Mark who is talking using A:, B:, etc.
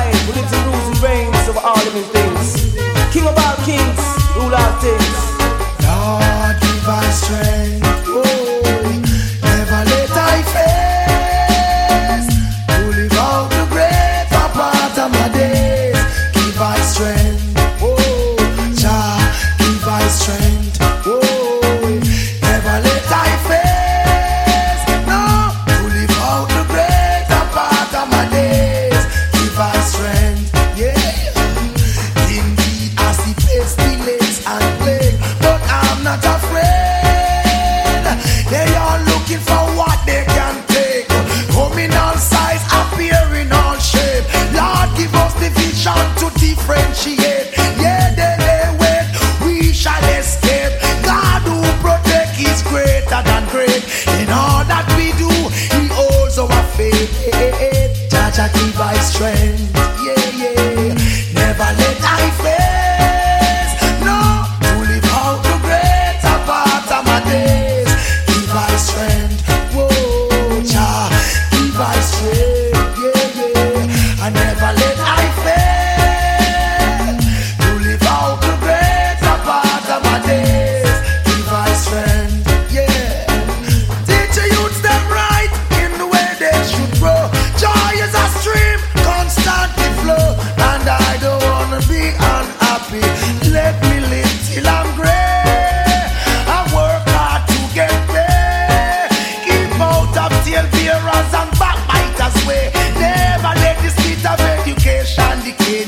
A: life. We'll
B: break. de que